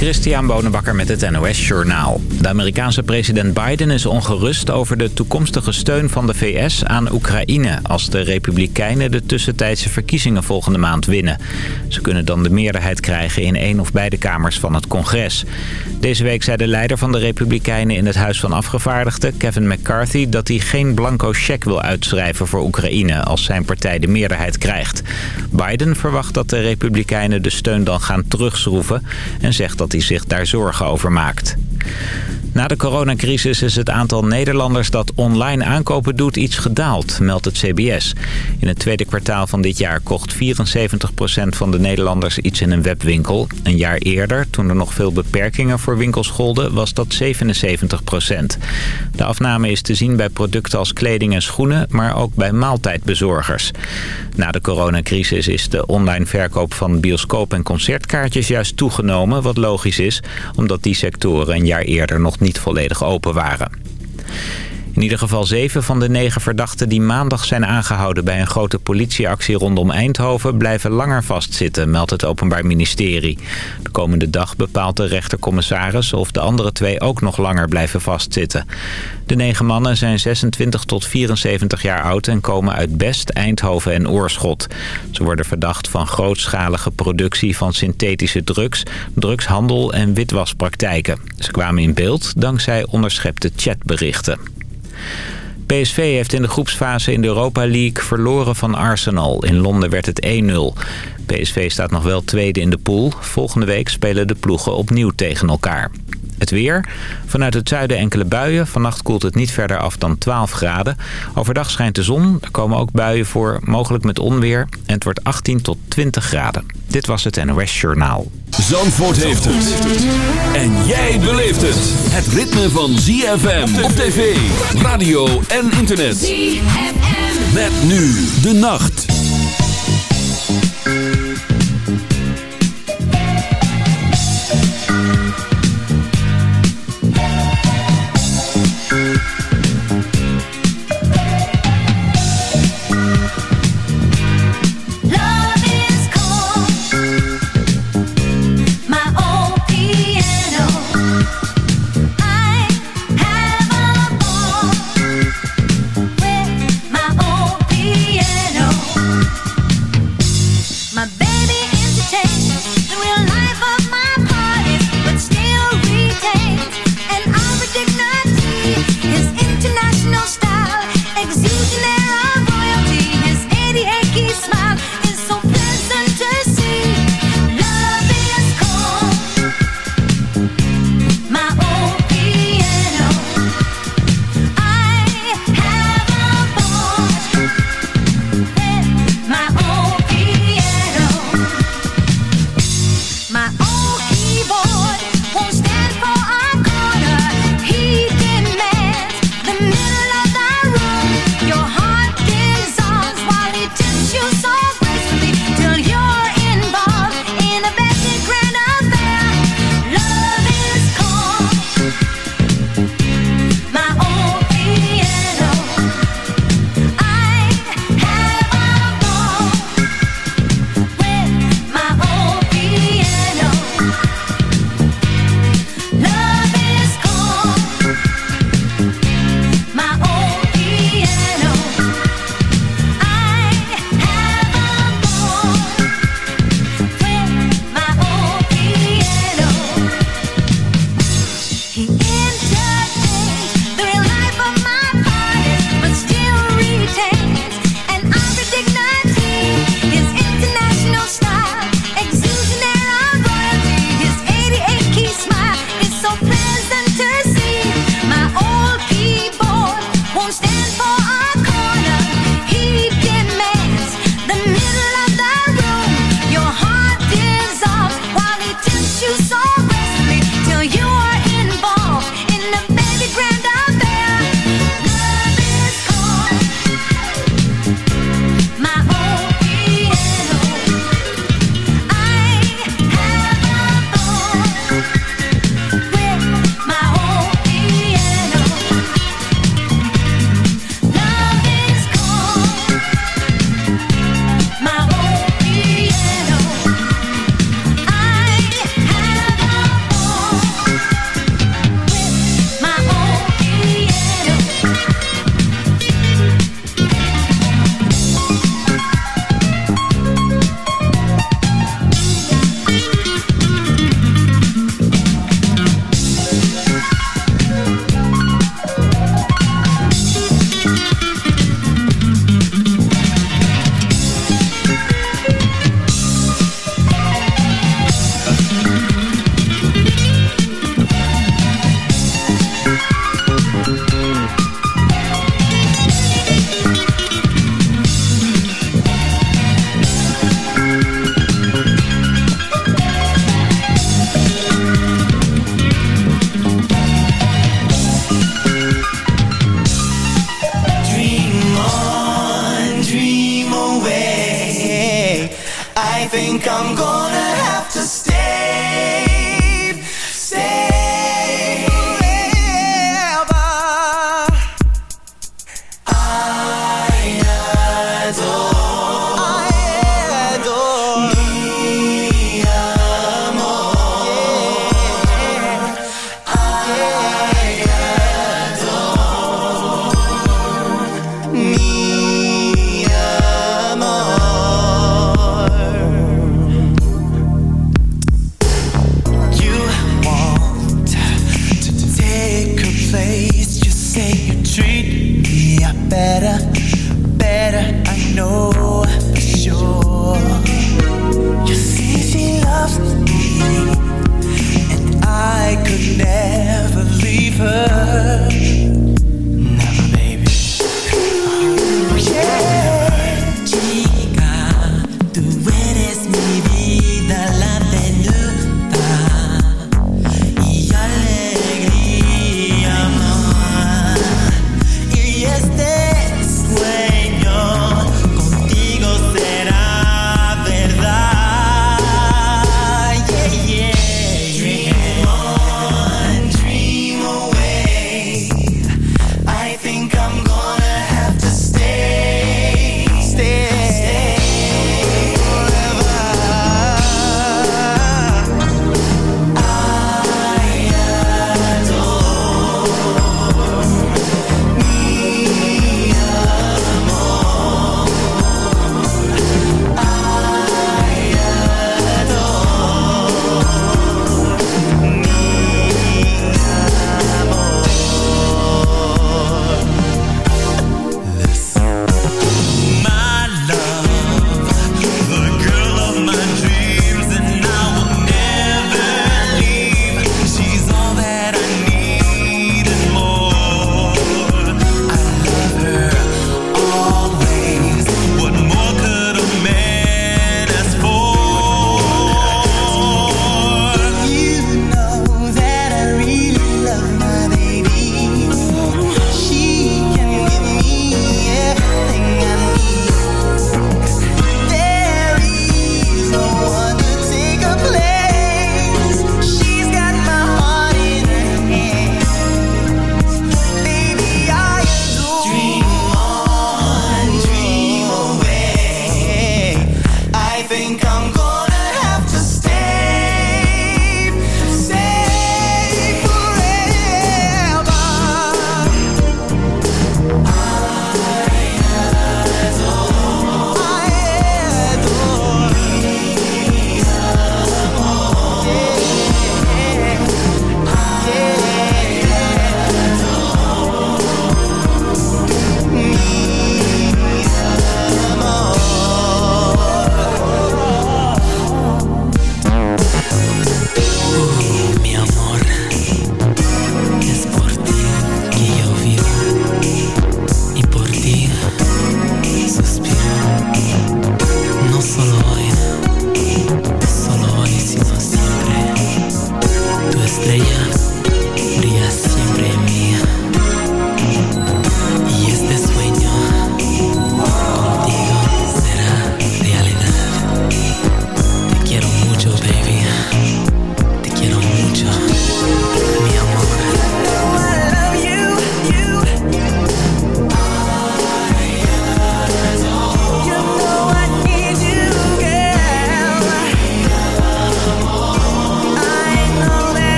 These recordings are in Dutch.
Christian Bonenbakker met het NOS Journaal. De Amerikaanse president Biden is ongerust over de toekomstige steun van de VS aan Oekraïne... als de Republikeinen de tussentijdse verkiezingen volgende maand winnen. Ze kunnen dan de meerderheid krijgen in één of beide kamers van het congres. Deze week zei de leider van de Republikeinen in het Huis van Afgevaardigden, Kevin McCarthy... dat hij geen blanco cheque wil uitschrijven voor Oekraïne als zijn partij de meerderheid krijgt. Biden verwacht dat de Republikeinen de steun dan gaan terugschroeven... en zegt dat hij zich daar zorgen over maakt. Na de coronacrisis is het aantal Nederlanders dat online aankopen doet iets gedaald, meldt het CBS. In het tweede kwartaal van dit jaar kocht 74% van de Nederlanders iets in een webwinkel. Een jaar eerder, toen er nog veel beperkingen voor winkels golden, was dat 77%. De afname is te zien bij producten als kleding en schoenen, maar ook bij maaltijdbezorgers. Na de coronacrisis is de online verkoop van bioscoop- en concertkaartjes juist toegenomen, wat logisch is, omdat die sectoren jaar eerder nog niet volledig open waren. In ieder geval zeven van de negen verdachten die maandag zijn aangehouden... bij een grote politieactie rondom Eindhoven blijven langer vastzitten, meldt het Openbaar Ministerie. De komende dag bepaalt de rechtercommissaris of de andere twee ook nog langer blijven vastzitten. De negen mannen zijn 26 tot 74 jaar oud en komen uit Best, Eindhoven en Oorschot. Ze worden verdacht van grootschalige productie van synthetische drugs, drugshandel en witwaspraktijken. Ze kwamen in beeld dankzij onderschepte chatberichten. PSV heeft in de groepsfase in de Europa League verloren van Arsenal. In Londen werd het 1-0. PSV staat nog wel tweede in de pool. Volgende week spelen de ploegen opnieuw tegen elkaar. Het weer. Vanuit het zuiden enkele buien. Vannacht koelt het niet verder af dan 12 graden. Overdag schijnt de zon. Er komen ook buien voor, mogelijk met onweer. En het wordt 18 tot 20 graden. Dit was het NOS Journaal. Zandvoort heeft het. En jij beleeft het. Het ritme van ZFM op tv, radio en internet. ZFM. Met nu de nacht.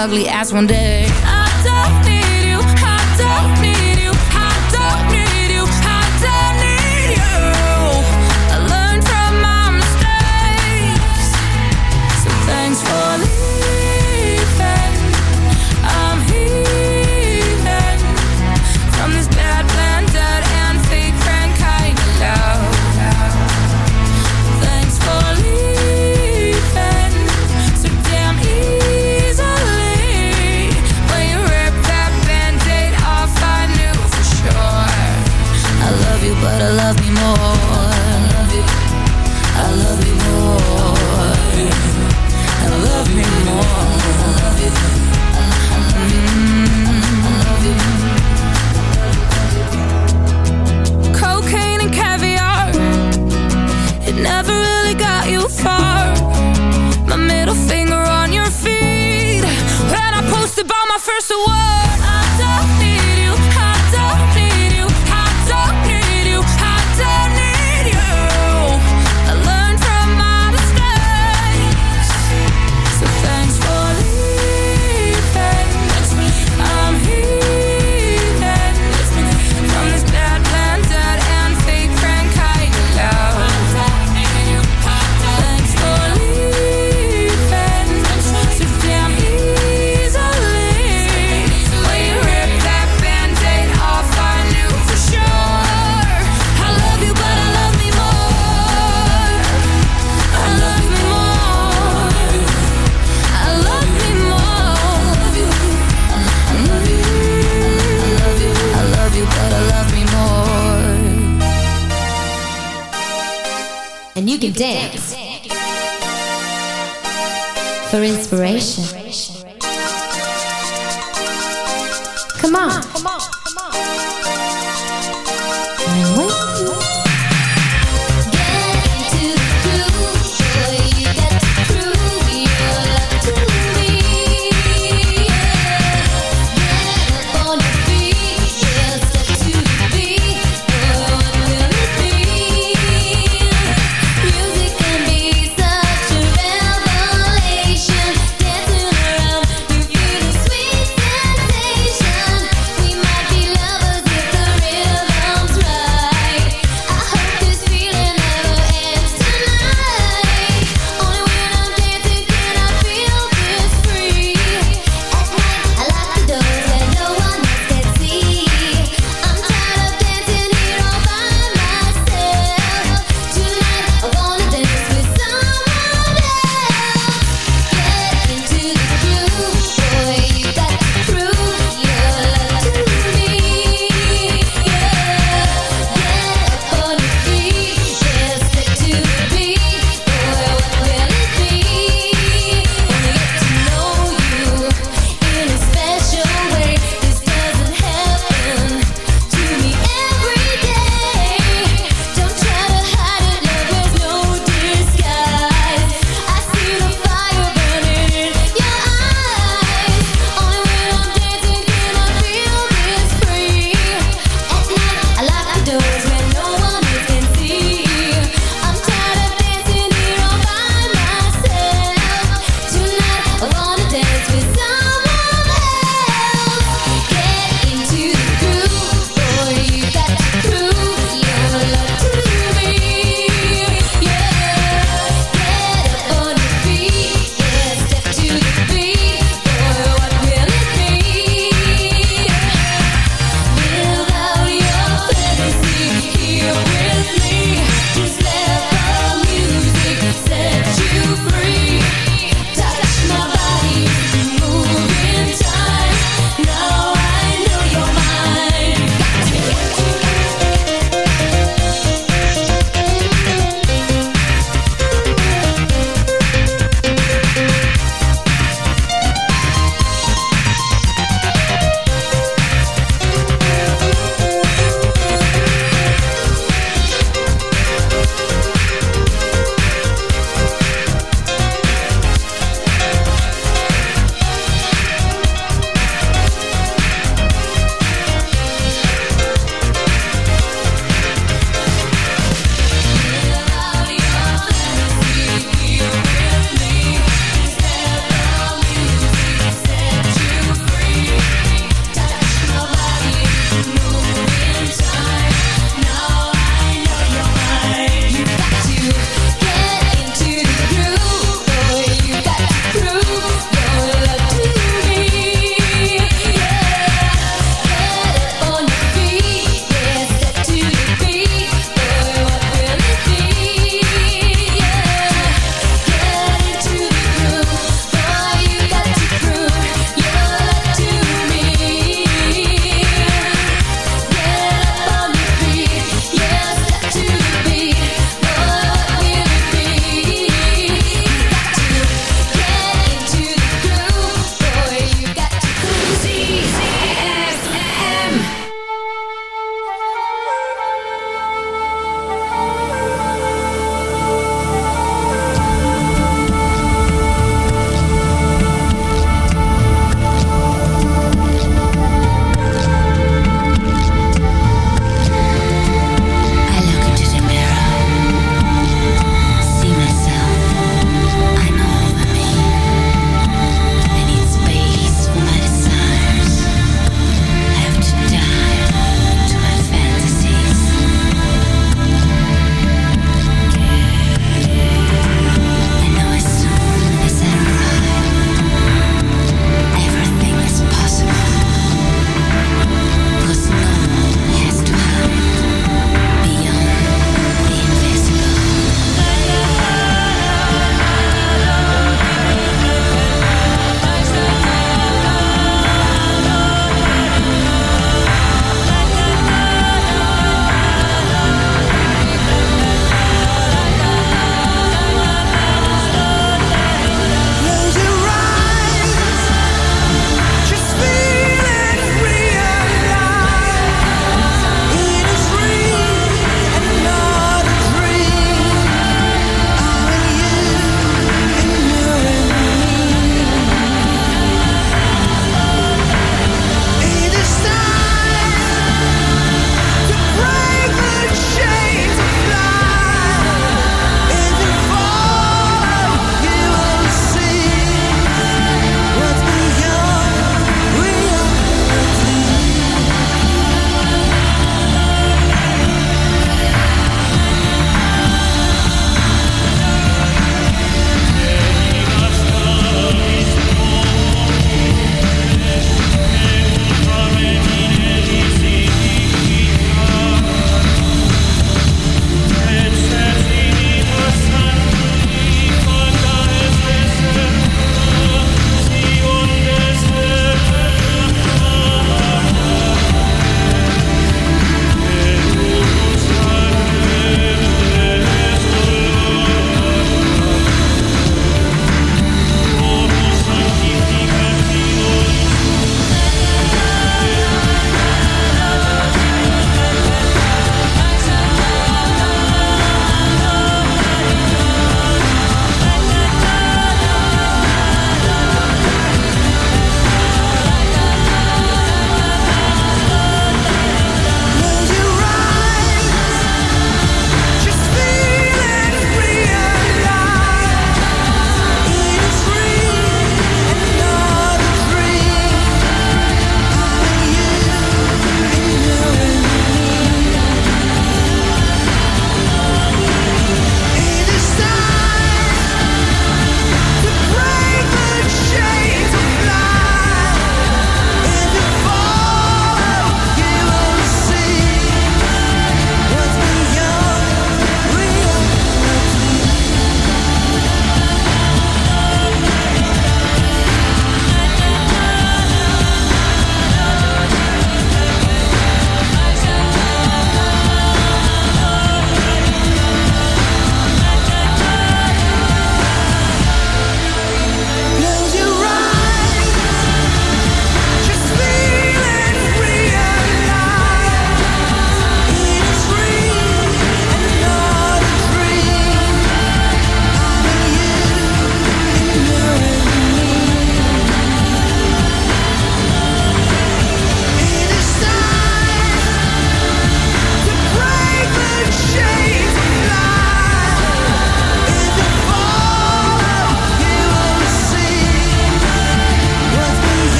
Ugly ass one day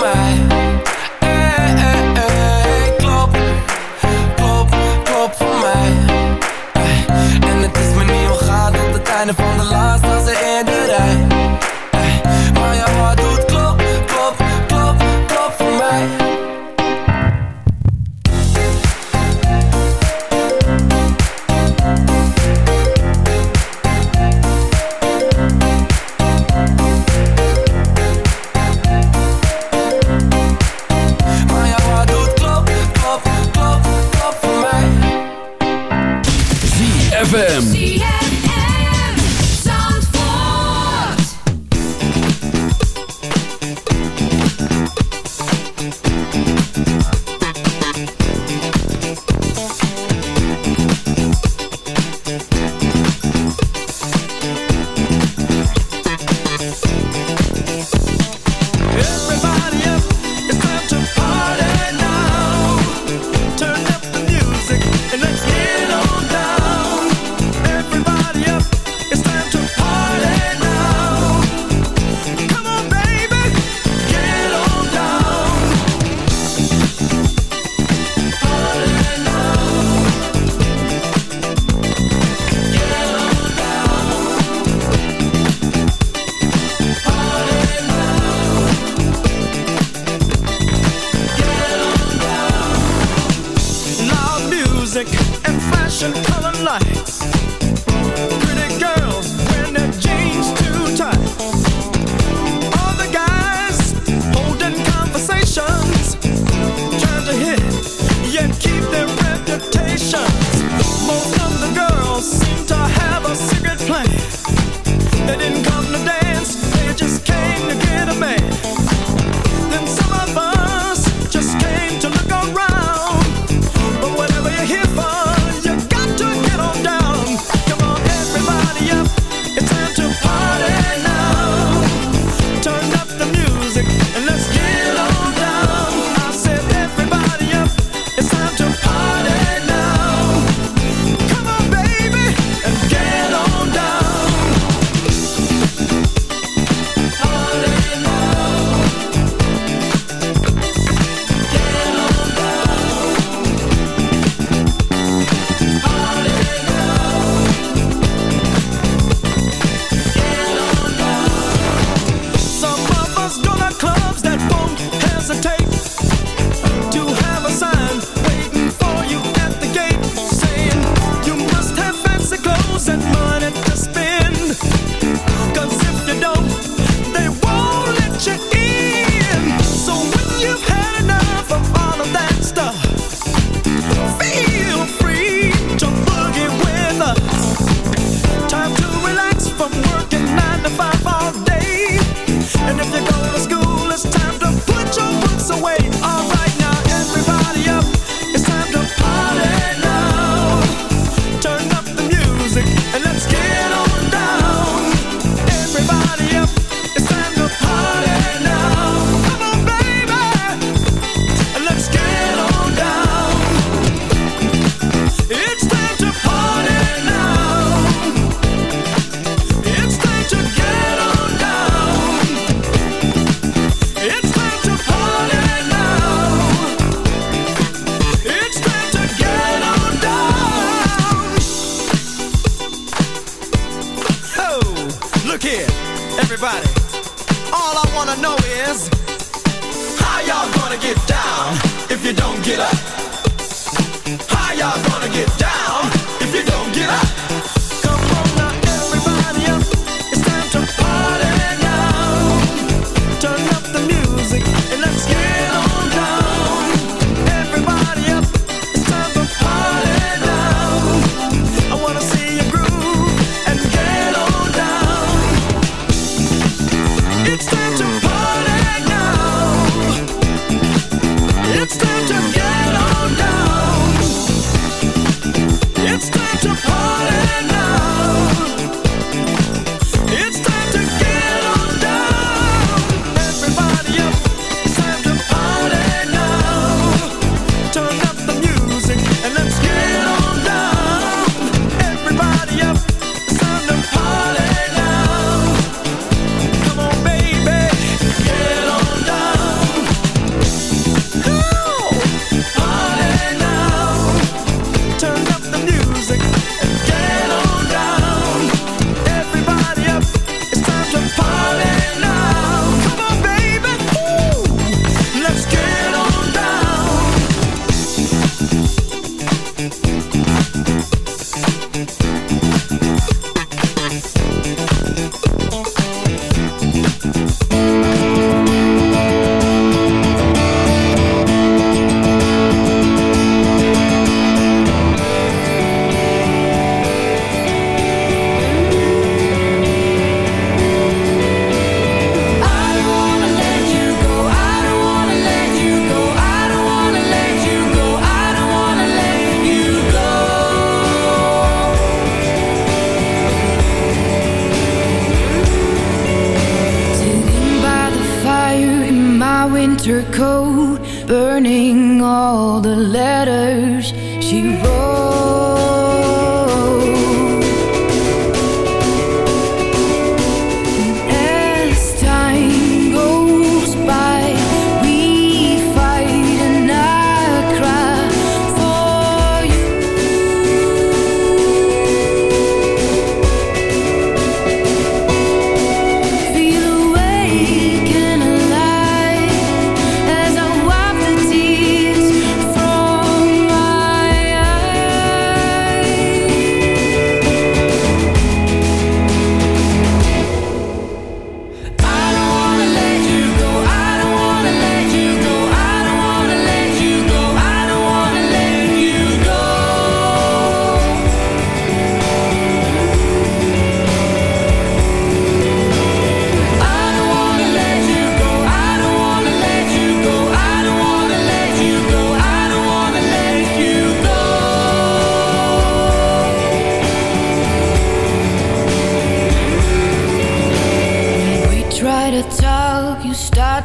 voor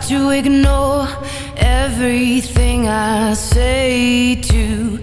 to ignore everything I say to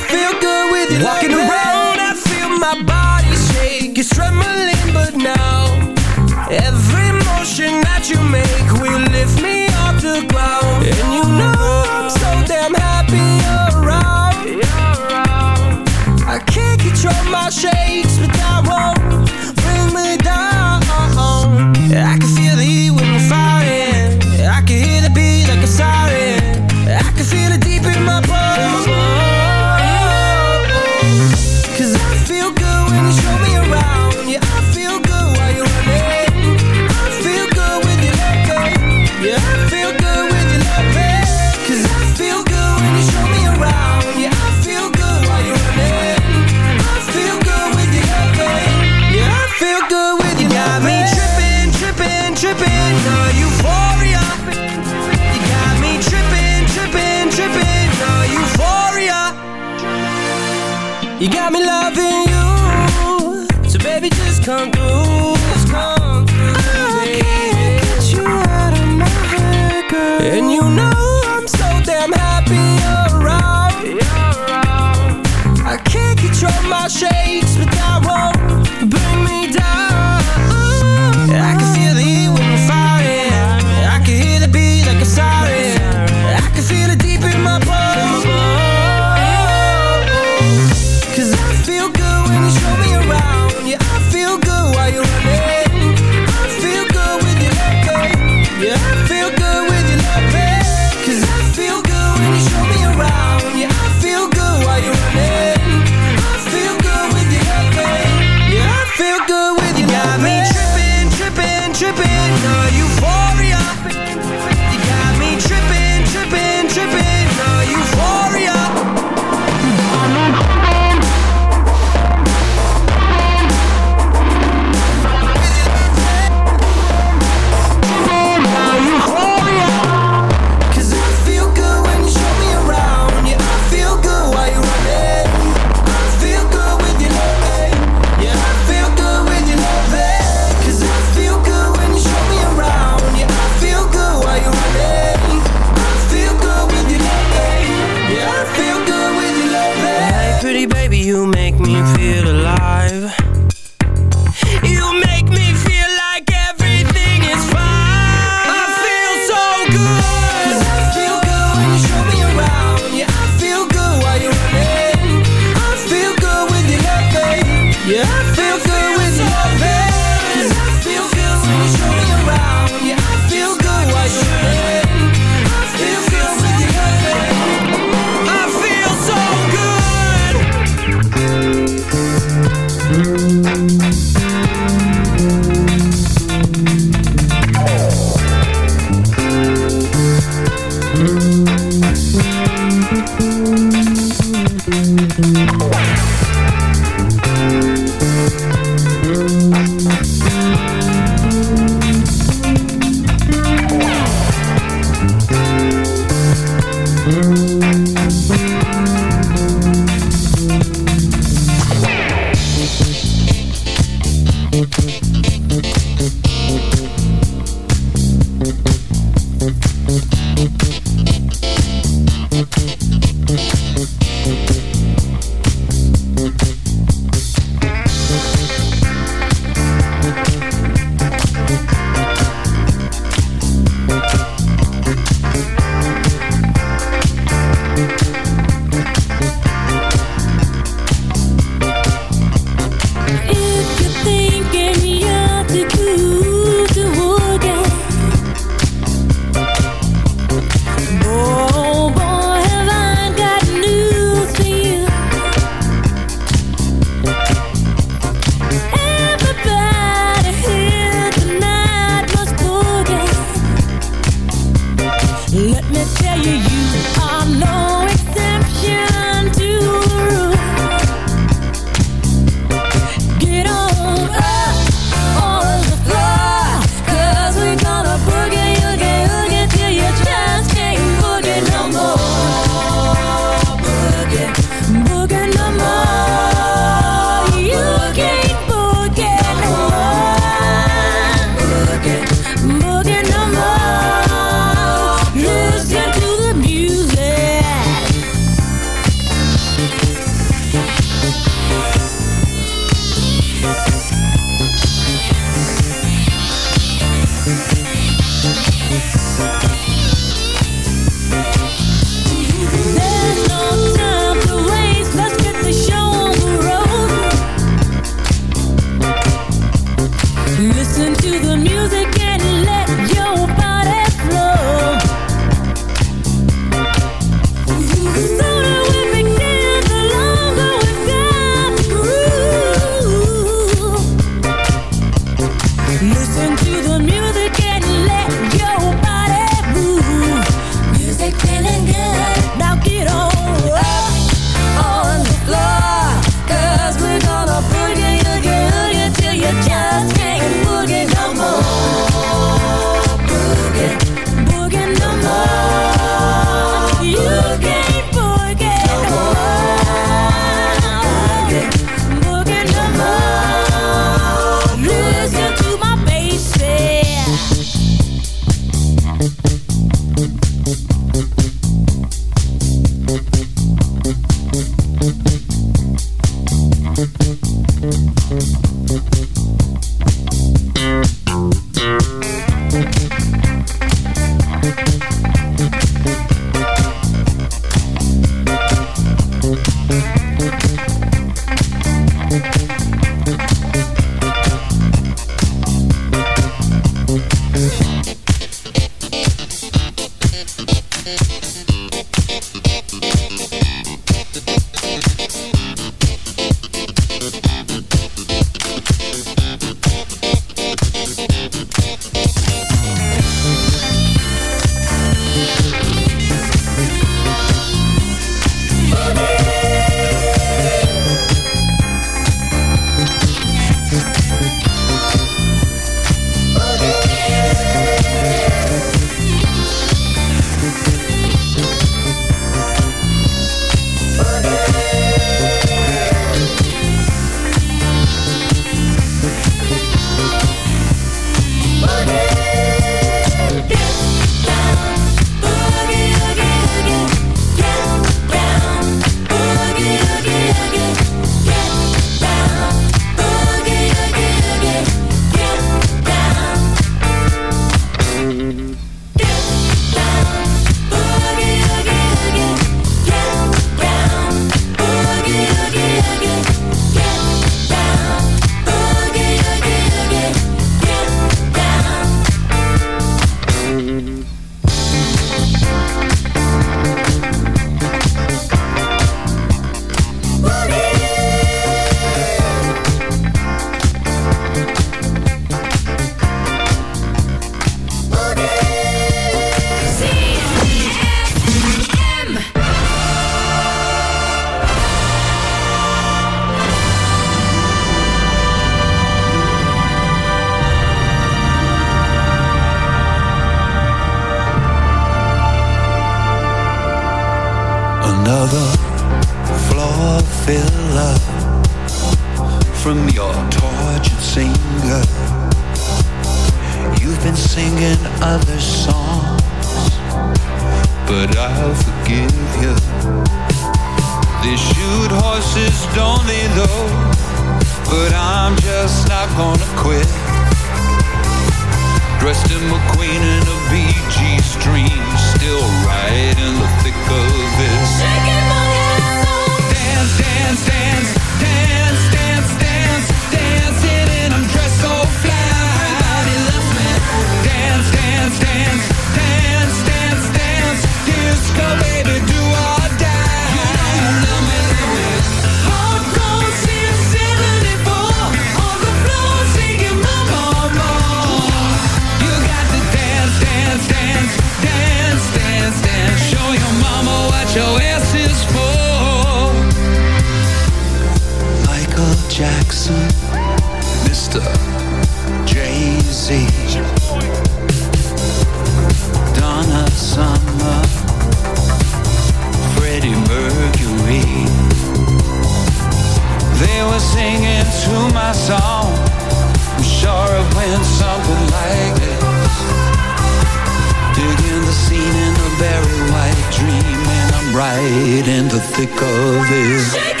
right in the thick of it.